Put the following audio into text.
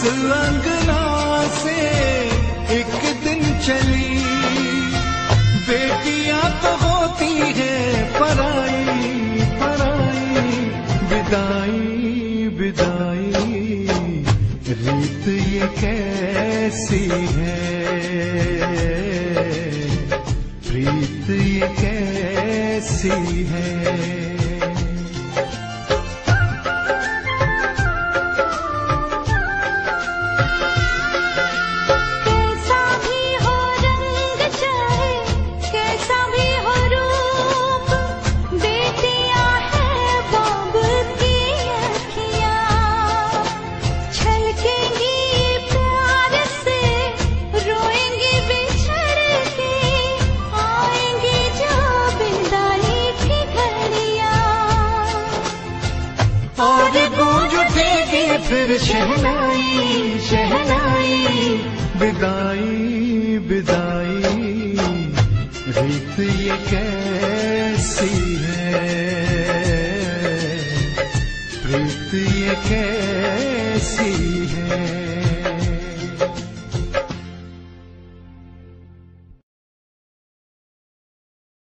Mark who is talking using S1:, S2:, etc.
S1: इस अंगना से एक दिन चली। बेटियाँ तो होती है, पराई पराई। विदाई विदाई। रीत ये कैसी है? रीत ये कैसी है? फिर शहनाई शहनाई। विदाई विदाई रीत ये कैसी है? रीत ये कैसी है?